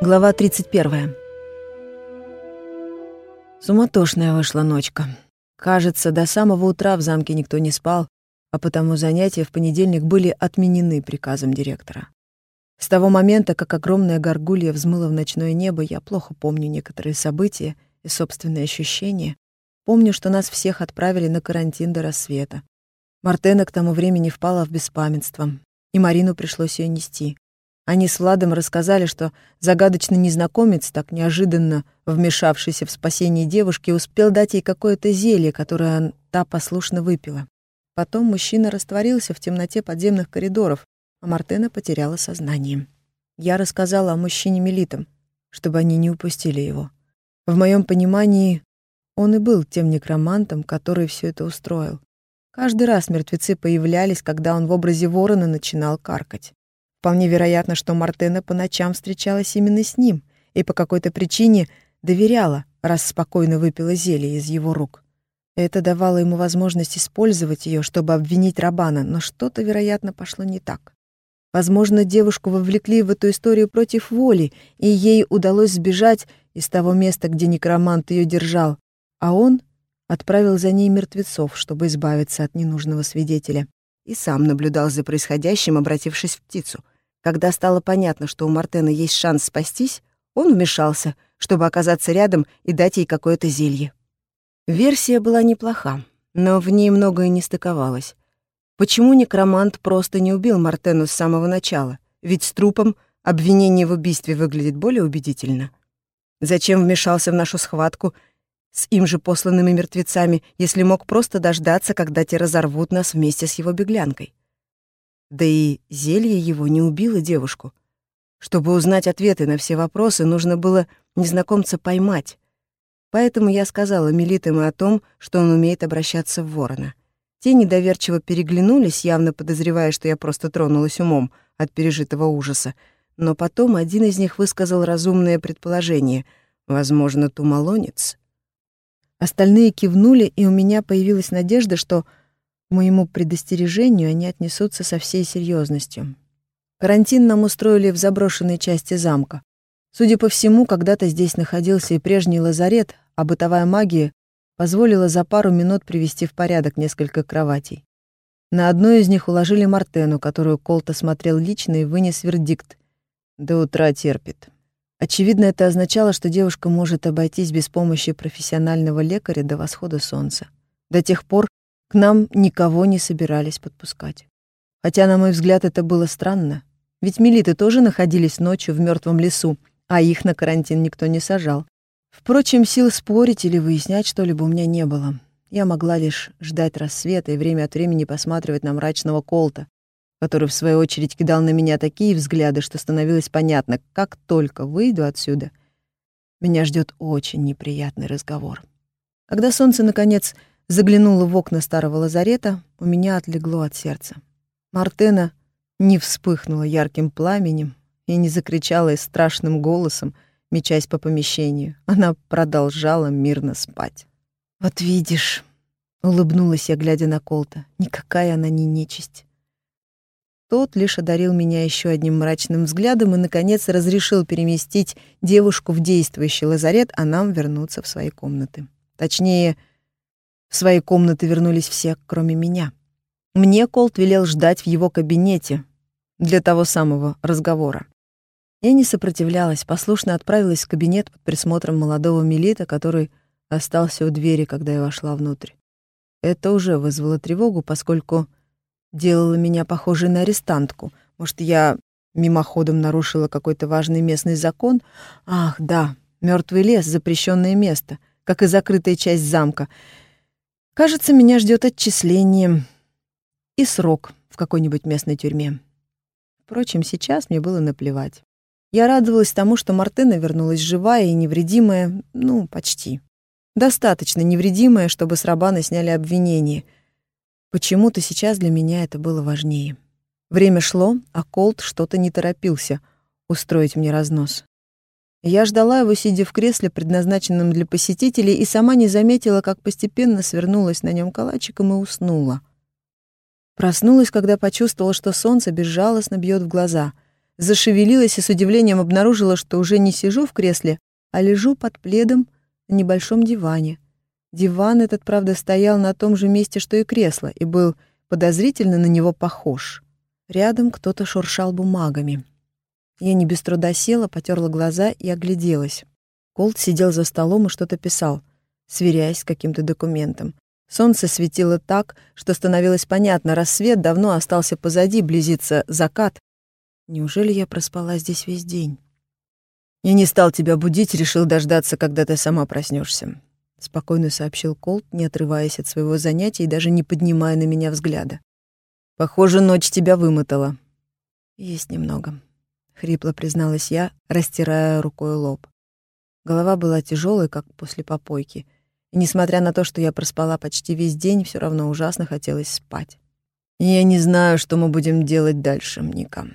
Глава 31. Суматошная вышла ночка. Кажется, до самого утра в замке никто не спал, а потому занятия в понедельник были отменены приказом директора. С того момента, как огромная горгулья взмыла в ночное небо, я плохо помню некоторые события и собственные ощущения. Помню, что нас всех отправили на карантин до рассвета. Мартена к тому времени впала в беспамятство, и Марину пришлось ее нести. Они с Владом рассказали, что загадочный незнакомец, так неожиданно вмешавшийся в спасение девушки, успел дать ей какое-то зелье, которое та послушно выпила. Потом мужчина растворился в темноте подземных коридоров, а Мартена потеряла сознание. Я рассказала о мужчине Мелитам, чтобы они не упустили его. В моем понимании, он и был тем некромантом, который все это устроил. Каждый раз мертвецы появлялись, когда он в образе ворона начинал каркать. Вполне вероятно, что Мартена по ночам встречалась именно с ним и по какой-то причине доверяла, раз спокойно выпила зелье из его рук. Это давало ему возможность использовать ее, чтобы обвинить Рабана, но что-то, вероятно, пошло не так. Возможно, девушку вовлекли в эту историю против воли, и ей удалось сбежать из того места, где некромант ее держал, а он отправил за ней мертвецов, чтобы избавиться от ненужного свидетеля и сам наблюдал за происходящим, обратившись в птицу. Когда стало понятно, что у Мартена есть шанс спастись, он вмешался, чтобы оказаться рядом и дать ей какое-то зелье. Версия была неплоха, но в ней многое не стыковалось. Почему некромант просто не убил Мартену с самого начала? Ведь с трупом обвинение в убийстве выглядит более убедительно. Зачем вмешался в нашу схватку с им же посланными мертвецами, если мог просто дождаться, когда те разорвут нас вместе с его беглянкой. Да и зелье его не убило девушку. Чтобы узнать ответы на все вопросы, нужно было незнакомца поймать. Поэтому я сказала Мелитам о том, что он умеет обращаться в ворона. Те недоверчиво переглянулись, явно подозревая, что я просто тронулась умом от пережитого ужаса. Но потом один из них высказал разумное предположение. Возможно, тумалонец Остальные кивнули, и у меня появилась надежда, что к моему предостережению они отнесутся со всей серьезностью. Карантин нам устроили в заброшенной части замка. Судя по всему, когда-то здесь находился и прежний лазарет, а бытовая магия позволила за пару минут привести в порядок несколько кроватей. На одной из них уложили Мартену, которую Колт осмотрел лично и вынес вердикт. До утра терпит. Очевидно, это означало, что девушка может обойтись без помощи профессионального лекаря до восхода солнца. До тех пор к нам никого не собирались подпускать. Хотя, на мой взгляд, это было странно. Ведь милиты тоже находились ночью в мертвом лесу, а их на карантин никто не сажал. Впрочем, сил спорить или выяснять что-либо у меня не было. Я могла лишь ждать рассвета и время от времени посматривать на мрачного колта, который, в свою очередь, кидал на меня такие взгляды, что становилось понятно, как только выйду отсюда, меня ждет очень неприятный разговор. Когда солнце, наконец, заглянуло в окна старого лазарета, у меня отлегло от сердца. Мартена не вспыхнула ярким пламенем и не закричала страшным голосом, мечась по помещению. Она продолжала мирно спать. «Вот видишь», — улыбнулась я, глядя на Колта, — «никакая она не нечисть. Тот лишь одарил меня еще одним мрачным взглядом и, наконец, разрешил переместить девушку в действующий лазарет, а нам вернуться в свои комнаты. Точнее, в свои комнаты вернулись все, кроме меня. Мне Колт велел ждать в его кабинете для того самого разговора. Я не сопротивлялась, послушно отправилась в кабинет под присмотром молодого милита, который остался у двери, когда я вошла внутрь. Это уже вызвало тревогу, поскольку делала меня похожей на арестантку. Может, я мимоходом нарушила какой-то важный местный закон? Ах, да, мертвый лес — запрещенное место, как и закрытая часть замка. Кажется, меня ждет отчисление и срок в какой-нибудь местной тюрьме. Впрочем, сейчас мне было наплевать. Я радовалась тому, что Мартына вернулась живая и невредимая, ну, почти. Достаточно невредимая, чтобы с Рабана сняли обвинение — Почему-то сейчас для меня это было важнее. Время шло, а Колт что-то не торопился устроить мне разнос. Я ждала его, сидя в кресле, предназначенном для посетителей, и сама не заметила, как постепенно свернулась на нем калачиком и уснула. Проснулась, когда почувствовала, что солнце безжалостно бьет в глаза. зашевелилась и с удивлением обнаружила, что уже не сижу в кресле, а лежу под пледом на небольшом диване. Диван этот, правда, стоял на том же месте, что и кресло, и был подозрительно на него похож. Рядом кто-то шуршал бумагами. Я не без труда села, потерла глаза и огляделась. Колт сидел за столом и что-то писал, сверяясь с каким-то документом. Солнце светило так, что становилось понятно, рассвет давно остался позади, близится закат. Неужели я проспала здесь весь день? «Я не стал тебя будить, решил дождаться, когда ты сама проснешься, спокойно сообщил Колт, не отрываясь от своего занятия и даже не поднимая на меня взгляда. «Похоже, ночь тебя вымотала». «Есть немного», — хрипло призналась я, растирая рукой лоб. Голова была тяжелой, как после попойки — и несмотря на то, что я проспала почти весь день, все равно ужасно хотелось спать. «Я не знаю, что мы будем делать дальше, Ника».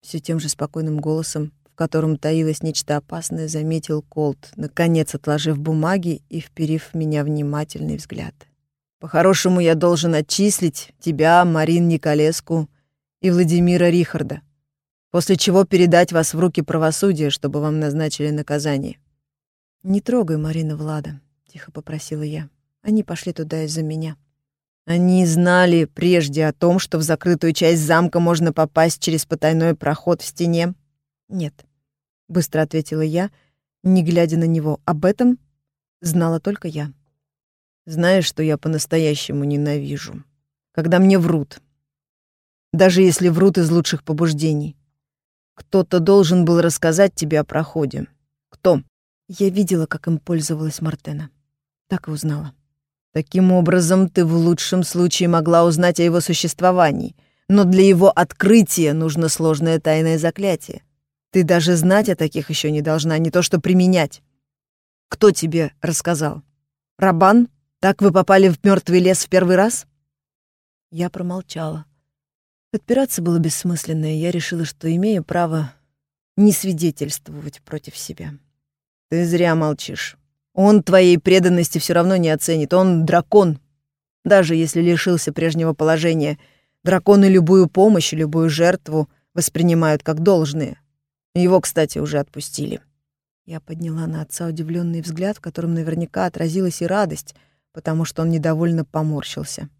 Все тем же спокойным голосом, в котором таилось нечто опасное, заметил Колт, наконец отложив бумаги и вперив в меня внимательный взгляд. «По-хорошему, я должен отчислить тебя, Марин Николеску и Владимира Рихарда, после чего передать вас в руки правосудия, чтобы вам назначили наказание». «Не трогай Марина Влада», — тихо попросила я. «Они пошли туда из-за меня». Они знали прежде о том, что в закрытую часть замка можно попасть через потайной проход в стене? Нет, быстро ответила я, не глядя на него. Об этом знала только я. Знаешь, что я по-настоящему ненавижу? Когда мне врут. Даже если врут из лучших побуждений. Кто-то должен был рассказать тебе о проходе. Кто? Я видела, как им пользовалась Мартена. Так и узнала. Таким образом, ты в лучшем случае могла узнать о его существовании, но для его открытия нужно сложное тайное заклятие. Ты даже знать о таких еще не должна, не то что применять. Кто тебе рассказал? Рабан? Так вы попали в мертвый лес в первый раз? Я промолчала. Отпираться было бессмысленно, и я решила, что имею право не свидетельствовать против себя. Ты зря молчишь. Он твоей преданности все равно не оценит. Он дракон. Даже если лишился прежнего положения, драконы любую помощь, любую жертву воспринимают как должные. Его, кстати, уже отпустили. Я подняла на отца удивленный взгляд, в котором наверняка отразилась и радость, потому что он недовольно поморщился.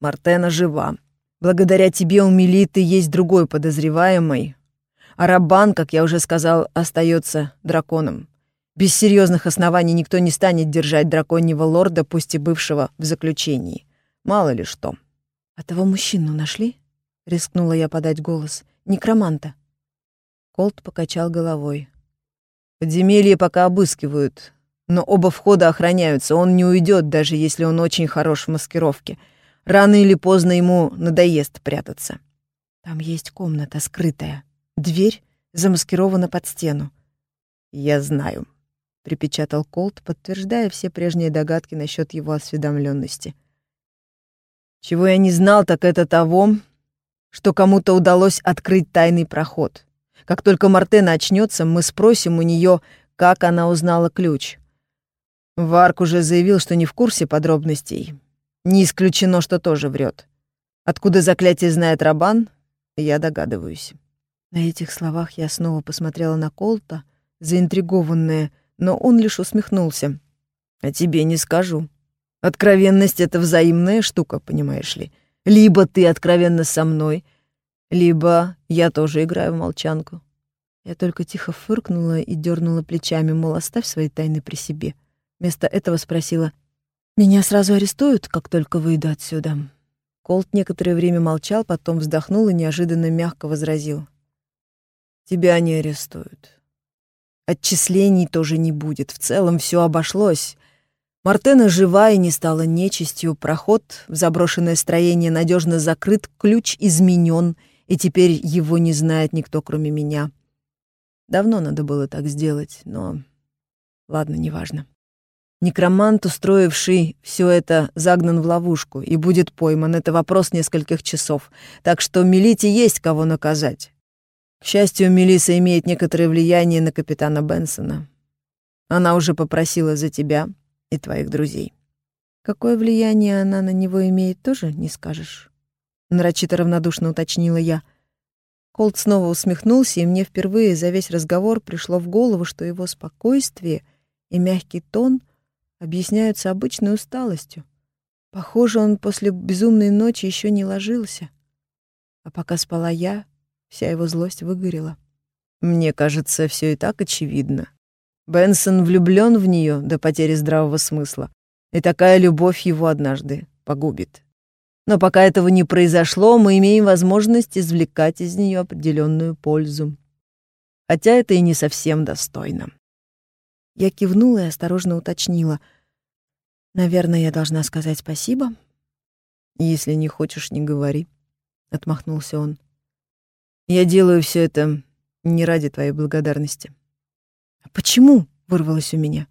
«Мартена жива. Благодаря тебе у Мелиты есть другой подозреваемый. А Рабан, как я уже сказал, остается драконом. Без серьезных оснований никто не станет держать драконьего лорда, пусть и бывшего, в заключении. Мало ли что. «А того мужчину нашли?» — рискнула я подать голос. «Некроманта». Колт покачал головой. «Подземелье пока обыскивают, но оба входа охраняются. Он не уйдет, даже если он очень хорош в маскировке. Рано или поздно ему надоест прятаться. Там есть комната скрытая. Дверь замаскирована под стену. Я знаю припечатал Колт, подтверждая все прежние догадки насчет его осведомленности. Чего я не знал, так это того, что кому-то удалось открыть тайный проход. Как только Мартена очнется, мы спросим у нее, как она узнала ключ. Варк уже заявил, что не в курсе подробностей. Не исключено, что тоже врет. Откуда заклятие знает Рабан, я догадываюсь. На этих словах я снова посмотрела на Колта, заинтригованная, но он лишь усмехнулся. «А тебе не скажу. Откровенность — это взаимная штука, понимаешь ли. Либо ты откровенна со мной, либо я тоже играю в молчанку». Я только тихо фыркнула и дернула плечами, мол, оставь свои тайны при себе. Вместо этого спросила, «Меня сразу арестуют, как только выйду отсюда?» Колт некоторое время молчал, потом вздохнул и неожиданно мягко возразил. «Тебя не арестуют. Отчислений тоже не будет. В целом все обошлось. Мартена жива и не стала нечистью. Проход в заброшенное строение надежно закрыт, ключ изменен, и теперь его не знает никто, кроме меня. Давно надо было так сделать, но... Ладно, неважно. Некромант, устроивший все это, загнан в ловушку и будет пойман. Это вопрос нескольких часов. Так что Мелите есть кого наказать. К счастью, Мелиса имеет некоторое влияние на капитана Бенсона. Она уже попросила за тебя и твоих друзей. Какое влияние она на него имеет, тоже не скажешь. Нарочито равнодушно уточнила я. Колт снова усмехнулся, и мне впервые за весь разговор пришло в голову, что его спокойствие и мягкий тон объясняются обычной усталостью. Похоже, он после безумной ночи еще не ложился. А пока спала я, вся его злость выгорела. Мне кажется, все и так очевидно. Бенсон влюблен в нее до потери здравого смысла, и такая любовь его однажды погубит. Но пока этого не произошло, мы имеем возможность извлекать из нее определенную пользу. Хотя это и не совсем достойно. Я кивнула и осторожно уточнила. «Наверное, я должна сказать спасибо?» «Если не хочешь, не говори», — отмахнулся он. «Я делаю все это не ради твоей благодарности». «А почему?» — вырвалось у меня.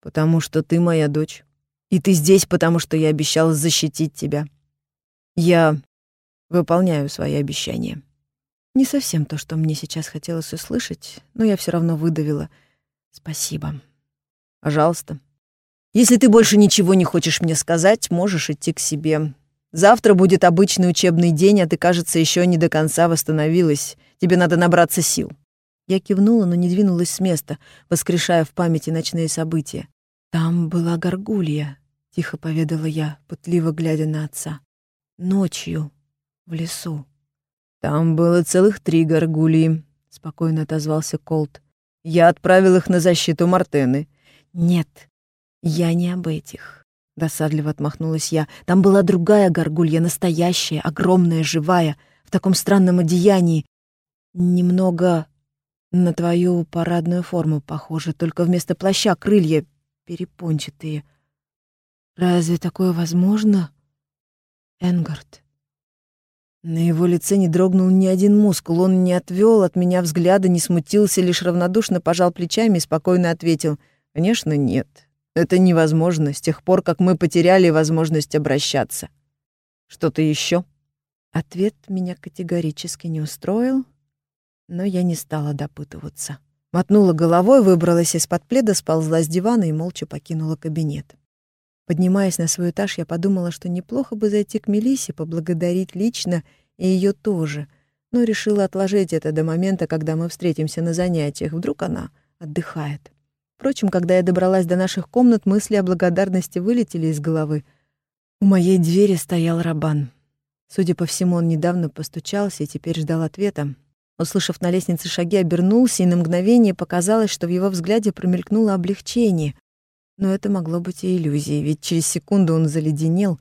«Потому что ты моя дочь. И ты здесь, потому что я обещал защитить тебя. Я выполняю свои обещания. Не совсем то, что мне сейчас хотелось услышать, но я все равно выдавила. Спасибо. Пожалуйста. Если ты больше ничего не хочешь мне сказать, можешь идти к себе. Завтра будет обычный учебный день, а ты, кажется, еще не до конца восстановилась. Тебе надо набраться сил. Я кивнула, но не двинулась с места, воскрешая в памяти ночные события. Там была горгулья, — тихо поведала я, пытливо глядя на отца. «Ночью, в лесу». «Там было целых три горгулии», — спокойно отозвался Колт. «Я отправил их на защиту Мартены». «Нет, я не об этих», — досадливо отмахнулась я. «Там была другая горгулья, настоящая, огромная, живая, в таком странном одеянии. Немного на твою парадную форму похоже, только вместо плаща крылья перепончатые». Разве такое возможно? Энгард. На его лице не дрогнул ни один мускул, он не отвел от меня взгляда, не смутился, лишь равнодушно пожал плечами и спокойно ответил. «Конечно, нет. Это невозможно с тех пор, как мы потеряли возможность обращаться. Что-то еще? Ответ меня категорически не устроил, но я не стала допытываться. Мотнула головой, выбралась из-под пледа, сползла с дивана и молча покинула кабинет. Поднимаясь на свой этаж, я подумала, что неплохо бы зайти к Мелисе, поблагодарить лично и ее тоже, но решила отложить это до момента, когда мы встретимся на занятиях. Вдруг она отдыхает. Впрочем, когда я добралась до наших комнат, мысли о благодарности вылетели из головы. У моей двери стоял Рабан. Судя по всему, он недавно постучался и теперь ждал ответа. Услышав на лестнице шаги, обернулся, и на мгновение показалось, что в его взгляде промелькнуло облегчение. Но это могло быть и иллюзией, ведь через секунду он заледенел.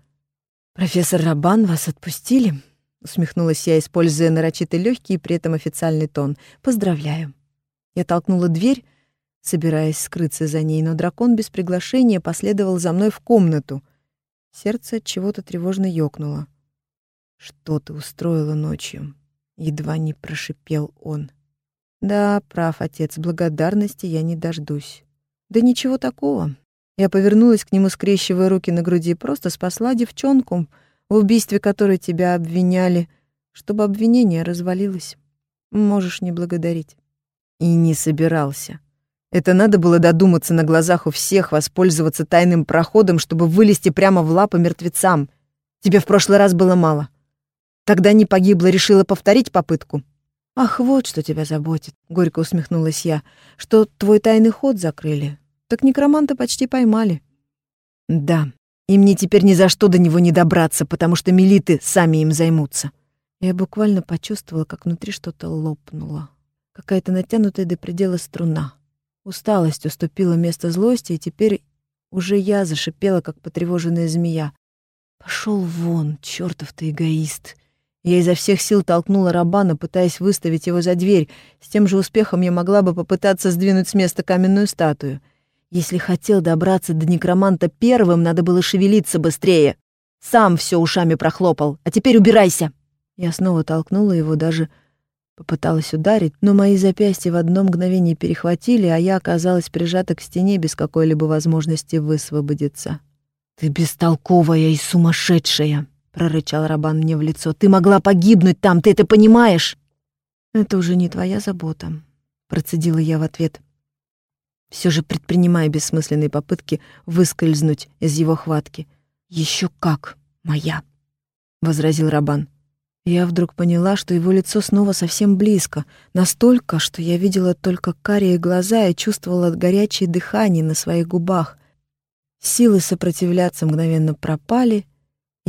«Профессор Рабан, вас отпустили?» — усмехнулась я, используя нарочито легкий и при этом официальный тон. «Поздравляю». Я толкнула дверь, собираясь скрыться за ней, но дракон без приглашения последовал за мной в комнату. Сердце от чего-то тревожно ёкнуло. «Что ты устроила ночью?» — едва не прошипел он. «Да, прав, отец, благодарности я не дождусь». «Да ничего такого. Я повернулась к нему, скрещивая руки на груди, просто спасла девчонку, в убийстве которой тебя обвиняли, чтобы обвинение развалилось. Можешь не благодарить. И не собирался. Это надо было додуматься на глазах у всех, воспользоваться тайным проходом, чтобы вылезти прямо в лапы мертвецам. Тебе в прошлый раз было мало. Тогда не погибла, решила повторить попытку. Ах, вот что тебя заботит, горько усмехнулась я, что твой тайный ход закрыли. Так некроманта почти поймали. Да, и мне теперь ни за что до него не добраться, потому что милиты сами им займутся. Я буквально почувствовала, как внутри что-то лопнуло. Какая-то натянутая до предела струна. Усталость уступила место злости, и теперь уже я зашипела, как потревоженная змея. Пошел вон, чертов ты эгоист. Я изо всех сил толкнула Рабана, пытаясь выставить его за дверь. С тем же успехом я могла бы попытаться сдвинуть с места каменную статую. Если хотел добраться до некроманта первым, надо было шевелиться быстрее. Сам все ушами прохлопал. А теперь убирайся. Я снова толкнула его, даже попыталась ударить, но мои запястья в одно мгновение перехватили, а я оказалась прижата к стене без какой-либо возможности высвободиться. «Ты бестолковая и сумасшедшая!» — прорычал Рабан мне в лицо. «Ты могла погибнуть там, ты это понимаешь?» «Это уже не твоя забота», — процедила я в ответ все же предпринимая бессмысленные попытки выскользнуть из его хватки. Еще как моя», — возразил Рабан. Я вдруг поняла, что его лицо снова совсем близко, настолько, что я видела только карие глаза и чувствовала горячее дыхание на своих губах. Силы сопротивляться мгновенно пропали.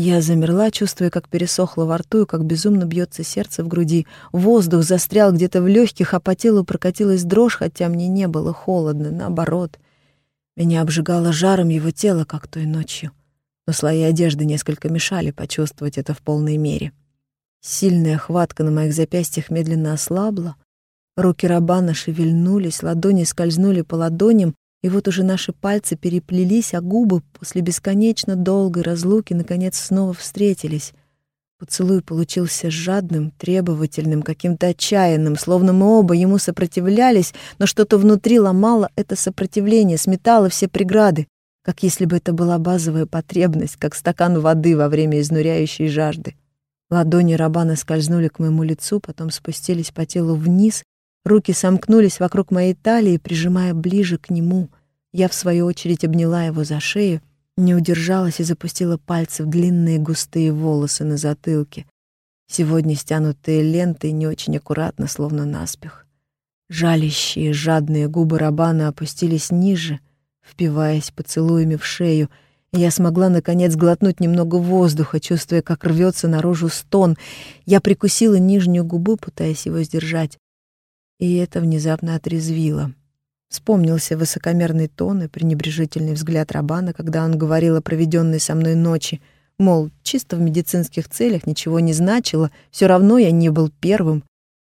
Я замерла, чувствуя, как пересохло во рту и как безумно бьется сердце в груди. Воздух застрял где-то в легких, а по телу прокатилась дрожь, хотя мне не было холодно, наоборот. Меня обжигало жаром его тело, как той ночью. Но слои одежды несколько мешали почувствовать это в полной мере. Сильная хватка на моих запястьях медленно ослабла. Руки Рабана шевельнулись, ладони скользнули по ладоням, и вот уже наши пальцы переплелись, а губы после бесконечно долгой разлуки наконец снова встретились. Поцелуй получился жадным, требовательным, каким-то отчаянным, словно мы оба ему сопротивлялись, но что-то внутри ломало это сопротивление, сметало все преграды, как если бы это была базовая потребность, как стакан воды во время изнуряющей жажды. Ладони Рабана скользнули к моему лицу, потом спустились по телу вниз, руки сомкнулись вокруг моей талии, прижимая ближе к нему. Я, в свою очередь, обняла его за шею, не удержалась и запустила пальцы в длинные густые волосы на затылке, сегодня стянутые лентой не очень аккуратно, словно наспех. Жалящие, жадные губы Рабана опустились ниже, впиваясь поцелуями в шею — я смогла, наконец, глотнуть немного воздуха, чувствуя, как рвется наружу стон. Я прикусила нижнюю губу, пытаясь его сдержать. И это внезапно отрезвило. Вспомнился высокомерный тон и пренебрежительный взгляд Рабана, когда он говорил о проведенной со мной ночи. Мол, чисто в медицинских целях ничего не значило, все равно я не был первым.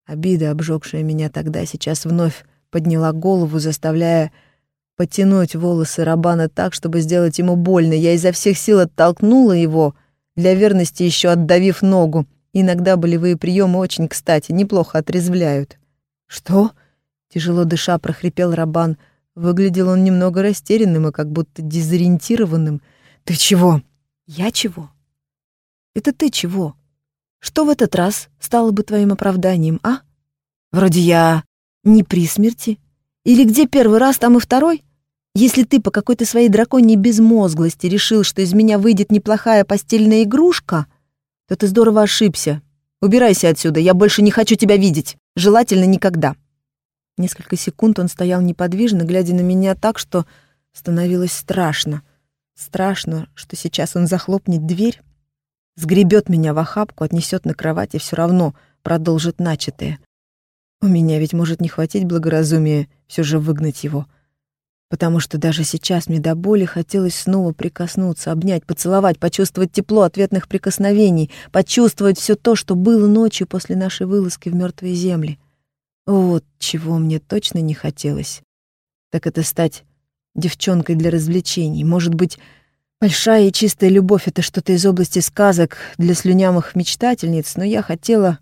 Обида, обжегшая меня тогда, сейчас вновь подняла голову, заставляя потянуть волосы Рабана так, чтобы сделать ему больно. Я изо всех сил оттолкнула его, для верности еще отдавив ногу. Иногда болевые приемы очень кстати, неплохо отрезвляют. «Что?» — тяжело дыша прохрипел Рабан. Выглядел он немного растерянным и как будто дезориентированным. «Ты чего?» «Я чего?» «Это ты чего? Что в этот раз стало бы твоим оправданием, а? Вроде я не при смерти. Или где первый раз, там и второй? Если ты по какой-то своей драконьей безмозглости решил, что из меня выйдет неплохая постельная игрушка, то ты здорово ошибся. Убирайся отсюда, я больше не хочу тебя видеть. Желательно никогда. Несколько секунд он стоял неподвижно, глядя на меня так, что становилось страшно. Страшно, что сейчас он захлопнет дверь, сгребет меня в охапку, отнесет на кровать и все равно продолжит начатое. У меня ведь может не хватить благоразумия все же выгнать его потому что даже сейчас мне до боли хотелось снова прикоснуться, обнять, поцеловать, почувствовать тепло ответных прикосновений, почувствовать все то, что было ночью после нашей вылазки в мертвые земли. Вот чего мне точно не хотелось. Так это стать девчонкой для развлечений. Может быть, большая и чистая любовь — это что-то из области сказок для слюнявых мечтательниц, но я хотела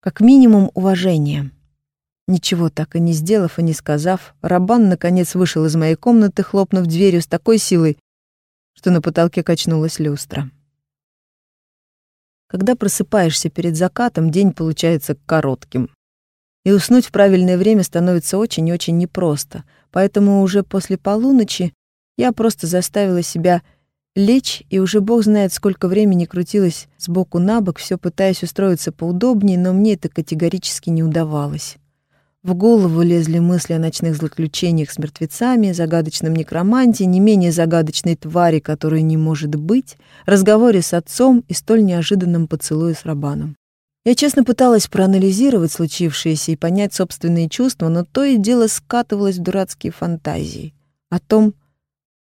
как минимум уважения. Ничего так и не сделав и не сказав, Рабан наконец вышел из моей комнаты, хлопнув дверью с такой силой, что на потолке качнулась люстра. Когда просыпаешься перед закатом, день получается коротким. И уснуть в правильное время становится очень и очень непросто. Поэтому уже после полуночи я просто заставила себя лечь, и уже бог знает, сколько времени крутилась сбоку на бок, все пытаясь устроиться поудобнее, но мне это категорически не удавалось. В голову лезли мысли о ночных злоключениях с мертвецами, загадочном некроманте, не менее загадочной твари, которой не может быть, разговоре с отцом и столь неожиданном поцелуе с Рабаном. Я честно пыталась проанализировать случившееся и понять собственные чувства, но то и дело скатывалось в дурацкие фантазии о том,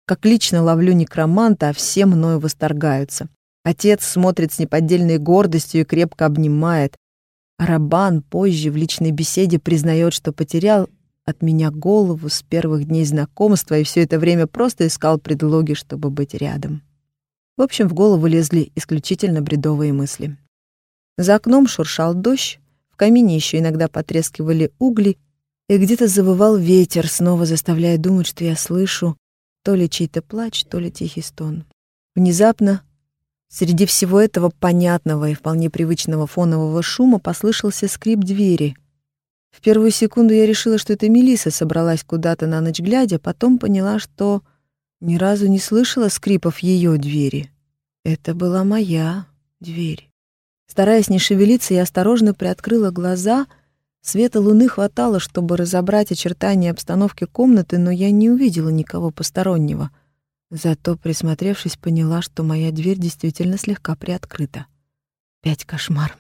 как лично ловлю некроманта, а все мною восторгаются. Отец смотрит с неподдельной гордостью и крепко обнимает, Арабан позже в личной беседе признает, что потерял от меня голову с первых дней знакомства и все это время просто искал предлоги, чтобы быть рядом. В общем, в голову лезли исключительно бредовые мысли. За окном шуршал дождь, в камине еще иногда потрескивали угли, и где-то завывал ветер, снова заставляя думать, что я слышу то ли чей-то плач, то ли тихий стон. Внезапно Среди всего этого понятного и вполне привычного фонового шума послышался скрип двери. В первую секунду я решила, что это Мелиса собралась куда-то на ночь глядя, потом поняла, что ни разу не слышала скрипов ее двери. Это была моя дверь. Стараясь не шевелиться, я осторожно приоткрыла глаза. Света луны хватало, чтобы разобрать очертания обстановки комнаты, но я не увидела никого постороннего. Зато, присмотревшись, поняла, что моя дверь действительно слегка приоткрыта. Пять кошмар.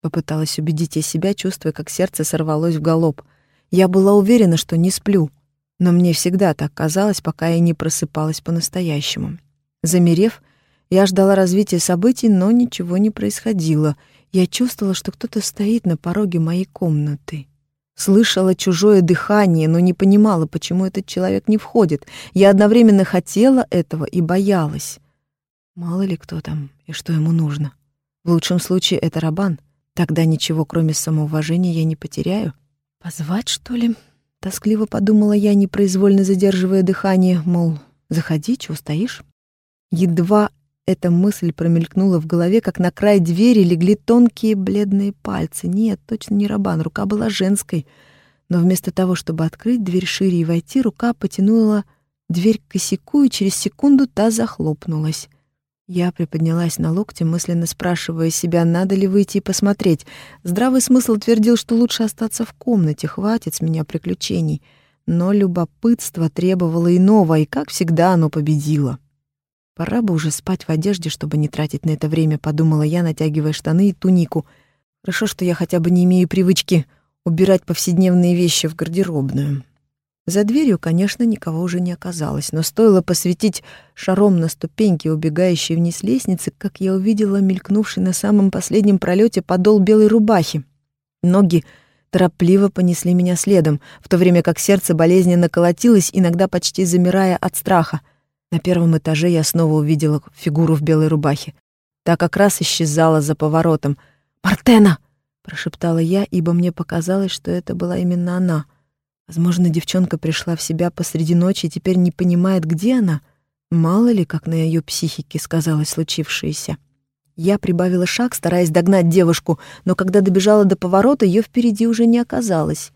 Попыталась убедить я себя, чувствуя, как сердце сорвалось в галоп. Я была уверена, что не сплю, но мне всегда так казалось, пока я не просыпалась по-настоящему. Замерев, я ждала развития событий, но ничего не происходило. Я чувствовала, что кто-то стоит на пороге моей комнаты. Слышала чужое дыхание, но не понимала, почему этот человек не входит. Я одновременно хотела этого и боялась. Мало ли кто там и что ему нужно. В лучшем случае это Рабан. Тогда ничего, кроме самоуважения, я не потеряю. Позвать, что ли? Тоскливо подумала я, непроизвольно задерживая дыхание, мол, заходи, чего стоишь? Едва эта мысль промелькнула в голове, как на край двери легли тонкие бледные пальцы. Нет, точно не Рабан, рука была женской. Но вместо того, чтобы открыть дверь шире и войти, рука потянула дверь к косяку, и через секунду та захлопнулась. Я приподнялась на локте, мысленно спрашивая себя, надо ли выйти и посмотреть. Здравый смысл твердил, что лучше остаться в комнате, хватит с меня приключений. Но любопытство требовало иного, и, как всегда, оно победило. Пора бы уже спать в одежде, чтобы не тратить на это время, подумала я, натягивая штаны и тунику. Хорошо, что я хотя бы не имею привычки убирать повседневные вещи в гардеробную. За дверью, конечно, никого уже не оказалось, но стоило посветить шаром на ступеньки, убегающей вниз лестницы, как я увидела мелькнувший на самом последнем пролете подол белой рубахи. Ноги торопливо понесли меня следом, в то время как сердце болезненно колотилось, иногда почти замирая от страха — на первом этаже я снова увидела фигуру в белой рубахе. Та как раз исчезала за поворотом. «Мартена!» — прошептала я, ибо мне показалось, что это была именно она. Возможно, девчонка пришла в себя посреди ночи и теперь не понимает, где она. Мало ли, как на ее психике сказалось случившееся. Я прибавила шаг, стараясь догнать девушку, но когда добежала до поворота, ее впереди уже не оказалось.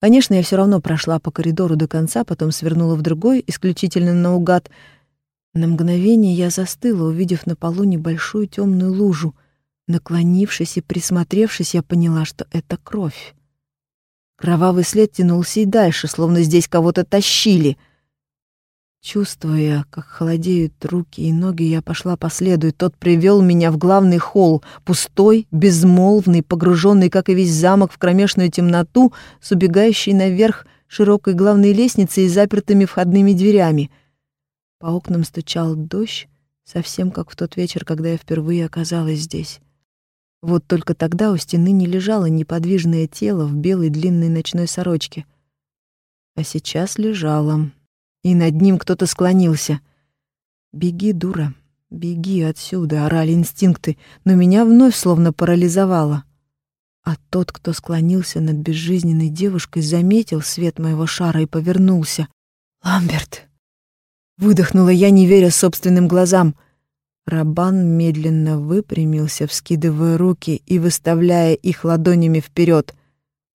Конечно, я все равно прошла по коридору до конца, потом свернула в другой, исключительно наугад. На мгновение я застыла, увидев на полу небольшую темную лужу. Наклонившись и присмотревшись, я поняла, что это кровь. Кровавый след тянулся и дальше, словно здесь кого-то тащили — Чувствуя, как холодеют руки и ноги, я пошла по следу, и тот привел меня в главный холл, пустой, безмолвный, погруженный, как и весь замок, в кромешную темноту, с убегающей наверх широкой главной лестницей и запертыми входными дверями. По окнам стучал дождь, совсем как в тот вечер, когда я впервые оказалась здесь. Вот только тогда у стены не лежало неподвижное тело в белой длинной ночной сорочке. А сейчас лежало, и над ним кто-то склонился. «Беги, дура, беги отсюда!» — орали инстинкты, но меня вновь словно парализовало. А тот, кто склонился над безжизненной девушкой, заметил свет моего шара и повернулся. «Ламберт!» Выдохнула я, не веря собственным глазам. Рабан медленно выпрямился, вскидывая руки и выставляя их ладонями вперед.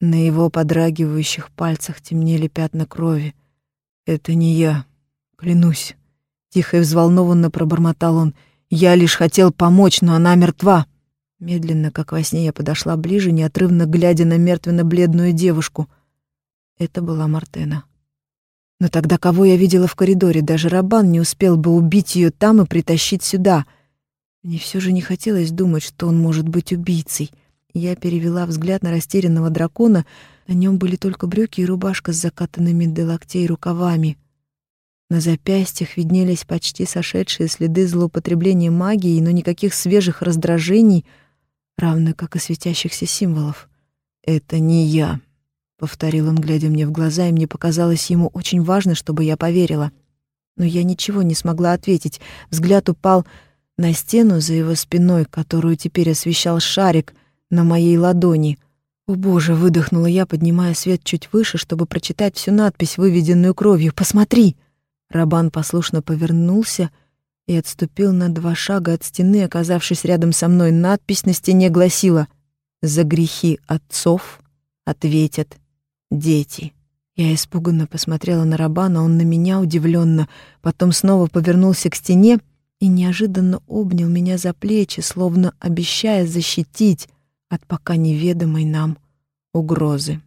На его подрагивающих пальцах темнели пятна крови. «Это не я, клянусь». Тихо и взволнованно пробормотал он. «Я лишь хотел помочь, но она мертва». Медленно, как во сне, я подошла ближе, неотрывно глядя на мертвенно-бледную девушку. Это была Мартена. Но тогда кого я видела в коридоре? Даже Рабан не успел бы убить ее там и притащить сюда. Мне все же не хотелось думать, что он может быть убийцей. Я перевела взгляд на растерянного дракона, на нем были только брюки и рубашка с закатанными до локтей рукавами. На запястьях виднелись почти сошедшие следы злоупотребления магией, но никаких свежих раздражений, равно как и светящихся символов. «Это не я», — повторил он, глядя мне в глаза, и мне показалось ему очень важно, чтобы я поверила. Но я ничего не смогла ответить. Взгляд упал на стену за его спиной, которую теперь освещал шарик на моей ладони — «О боже!» — выдохнула я, поднимая свет чуть выше, чтобы прочитать всю надпись, выведенную кровью. «Посмотри!» Рабан послушно повернулся и отступил на два шага от стены, оказавшись рядом со мной. Надпись на стене гласила «За грехи отцов ответят дети». Я испуганно посмотрела на Рабана, он на меня удивленно, потом снова повернулся к стене и неожиданно обнял меня за плечи, словно обещая защитить от пока неведомой нам угрозы.